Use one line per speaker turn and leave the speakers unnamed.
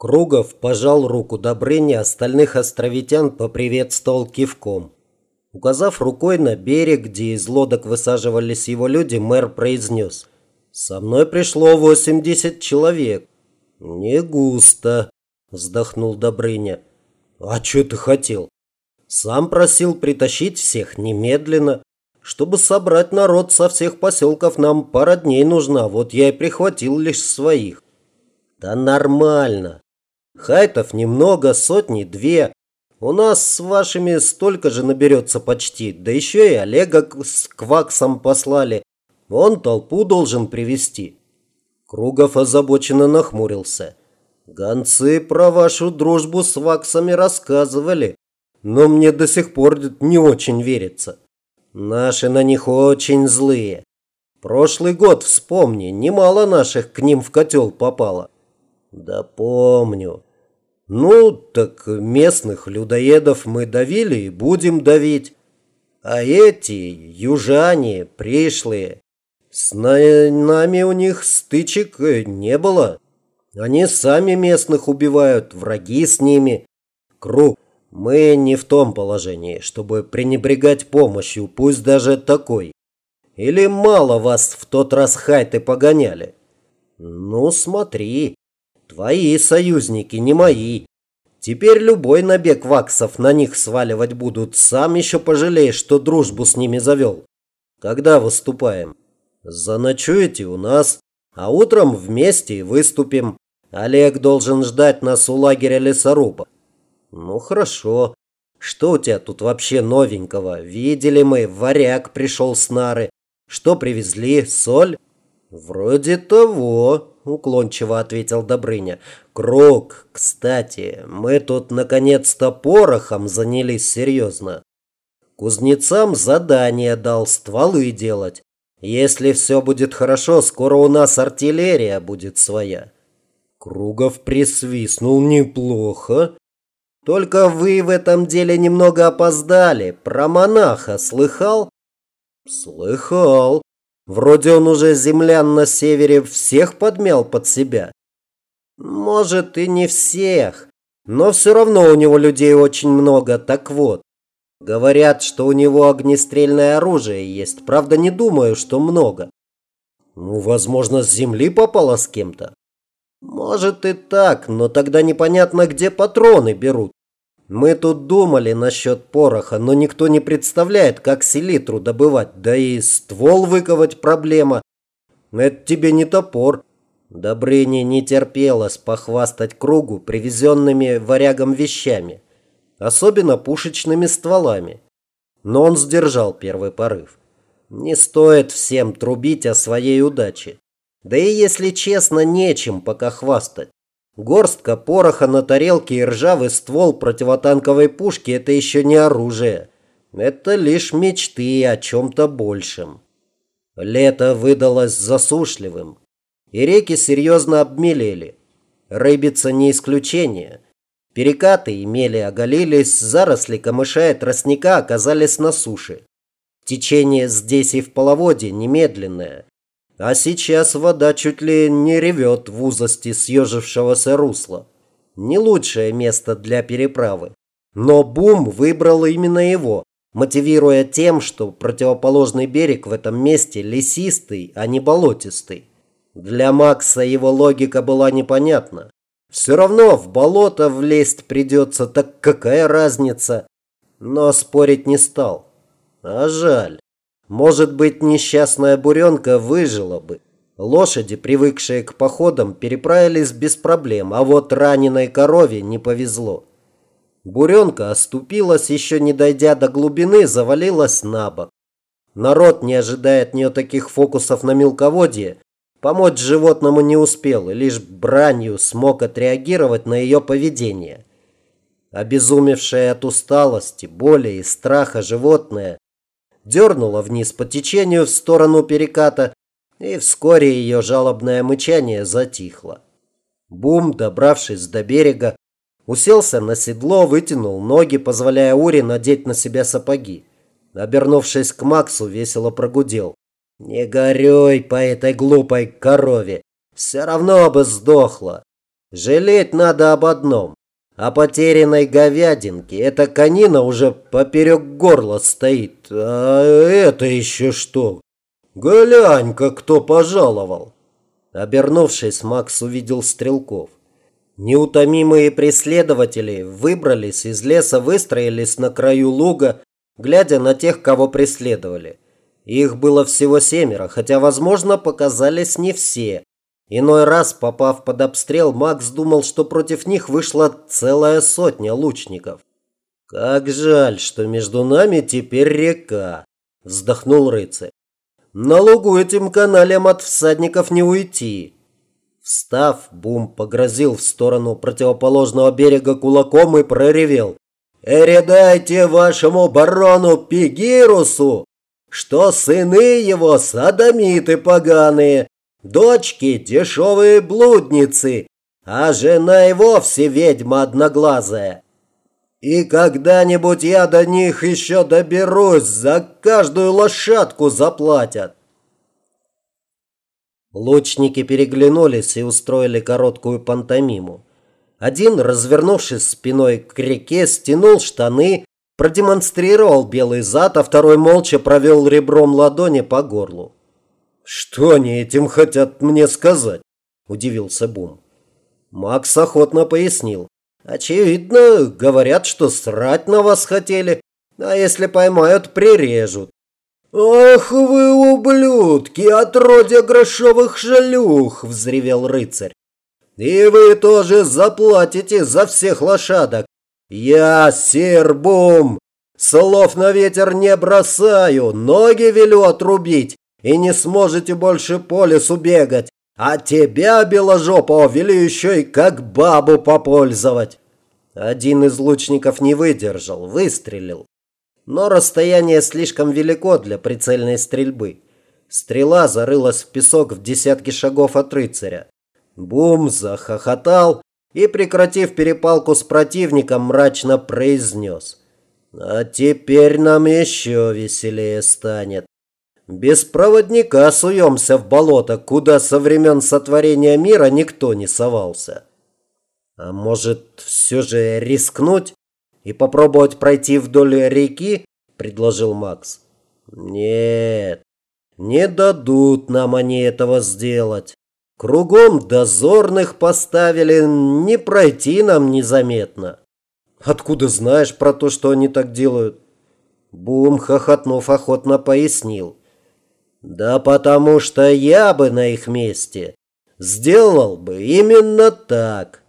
Кругов пожал руку Добрыне, остальных островитян поприветствовал кивком. Указав рукой на берег, где из лодок высаживались его люди, мэр произнес. «Со мной пришло 80 человек». «Не густо», – вздохнул Добрыня. «А что ты хотел?» «Сам просил притащить всех немедленно. Чтобы собрать народ со всех поселков, нам пара дней нужна, вот я и прихватил лишь своих». «Да нормально. Хайтов немного, сотни две. У нас с вашими столько же наберется почти. Да еще и Олега с Кваксом послали. Он толпу должен привести. Кругов озабоченно нахмурился. Гонцы про вашу дружбу с Ваксами рассказывали, но мне до сих пор не очень верится. Наши на них очень злые. Прошлый год, вспомни, немало наших к ним в котел попало. Да помню. Ну, так местных людоедов мы давили и будем давить. А эти, южане, пришлые, с нами у них стычек э, не было. Они сами местных убивают, враги с ними. Круг, мы не в том положении, чтобы пренебрегать помощью, пусть даже такой. Или мало вас в тот раз хайты погоняли? Ну, смотри. Твои союзники, не мои. Теперь любой набег ваксов на них сваливать будут. Сам еще пожалеешь, что дружбу с ними завел. Когда выступаем? Заночуете у нас, а утром вместе выступим. Олег должен ждать нас у лагеря лесоруба. Ну хорошо. Что у тебя тут вообще новенького? Видели мы, варяг пришел с нары. Что привезли? Соль? Вроде того уклончиво ответил Добрыня. Круг, кстати, мы тут наконец-то порохом занялись серьезно. Кузнецам задание дал стволы делать. Если все будет хорошо, скоро у нас артиллерия будет своя. Кругов присвистнул неплохо. Только вы в этом деле немного опоздали. Про монаха слыхал? Слыхал. Вроде он уже землян на севере всех подмял под себя. Может и не всех, но все равно у него людей очень много. Так вот, говорят, что у него огнестрельное оружие есть. Правда, не думаю, что много. Ну, возможно, с земли попало с кем-то. Может и так, но тогда непонятно, где патроны берут. Мы тут думали насчет пороха, но никто не представляет, как селитру добывать. Да и ствол выковать проблема. Это тебе не топор. Добрыне не терпелось похвастать кругу привезенными варягом вещами. Особенно пушечными стволами. Но он сдержал первый порыв. Не стоит всем трубить о своей удаче. Да и если честно, нечем пока хвастать. Горстка пороха на тарелке и ржавый ствол противотанковой пушки – это еще не оружие. Это лишь мечты о чем-то большем. Лето выдалось засушливым, и реки серьезно обмелели. Рыбица не исключение. Перекаты и мели оголились, заросли камыша и тростника оказались на суше. Течение здесь и в половодье немедленное – а сейчас вода чуть ли не ревет в узости съежившегося русла. Не лучшее место для переправы. Но Бум выбрал именно его, мотивируя тем, что противоположный берег в этом месте лесистый, а не болотистый. Для Макса его логика была непонятна. Все равно в болото влезть придется, так какая разница? Но спорить не стал. А жаль. Может быть, несчастная буренка выжила бы. Лошади, привыкшие к походам, переправились без проблем, а вот раненой корове не повезло. Буренка оступилась, еще не дойдя до глубины, завалилась на бок. Народ, не ожидая от нее таких фокусов на мелководье, помочь животному не успел и лишь бранью смог отреагировать на ее поведение. Обезумевшее от усталости, боли и страха животное дернула вниз по течению в сторону переката, и вскоре ее жалобное мычание затихло. Бум, добравшись до берега, уселся на седло, вытянул ноги, позволяя Ури надеть на себя сапоги. Обернувшись к Максу, весело прогудел. «Не горюй по этой глупой корове, все равно бы сдохла. Жалеть надо об одном. О потерянной говядинке. Эта конина уже поперек горла стоит. А это еще что? Глянь-ка, кто пожаловал. Обернувшись, Макс увидел стрелков. Неутомимые преследователи выбрались из леса, выстроились на краю луга, глядя на тех, кого преследовали. Их было всего семеро, хотя, возможно, показались не все. Иной раз, попав под обстрел, Макс думал, что против них вышла целая сотня лучников. «Как жаль, что между нами теперь река», – вздохнул рыцарь. «На лугу этим каналем от всадников не уйти». Встав, Бум погрозил в сторону противоположного берега кулаком и проревел. «Передайте вашему барону Пигирусу, что сыны его садомиты поганые, Дочки – дешевые блудницы, а жена и вовсе ведьма одноглазая. И когда-нибудь я до них еще доберусь, за каждую лошадку заплатят. Лучники переглянулись и устроили короткую пантомиму. Один, развернувшись спиной к реке, стянул штаны, продемонстрировал белый зад, а второй молча провел ребром ладони по горлу. «Что они этим хотят мне сказать?» – удивился Бум. Макс охотно пояснил. «Очевидно, говорят, что срать на вас хотели, а если поймают, прирежут». «Ах вы, ублюдки, отродья грошовых шлюх!» – взревел рыцарь. «И вы тоже заплатите за всех лошадок. Я, сир Бум, слов на ветер не бросаю, ноги велю отрубить, и не сможете больше по лесу бегать. А тебя, беложопого, вели еще и как бабу попользовать. Один из лучников не выдержал, выстрелил. Но расстояние слишком велико для прицельной стрельбы. Стрела зарылась в песок в десятки шагов от рыцаря. Бум захохотал и, прекратив перепалку с противником, мрачно произнес. «А теперь нам еще веселее станет. Без проводника суемся в болото, куда со времен сотворения мира никто не совался. А может, все же рискнуть и попробовать пройти вдоль реки? Предложил Макс. Нет, не дадут нам они этого сделать. Кругом дозорных поставили, не пройти нам незаметно. Откуда знаешь про то, что они так делают? Бум, хохотнув, охотно пояснил. Да потому что я бы на их месте сделал бы именно так.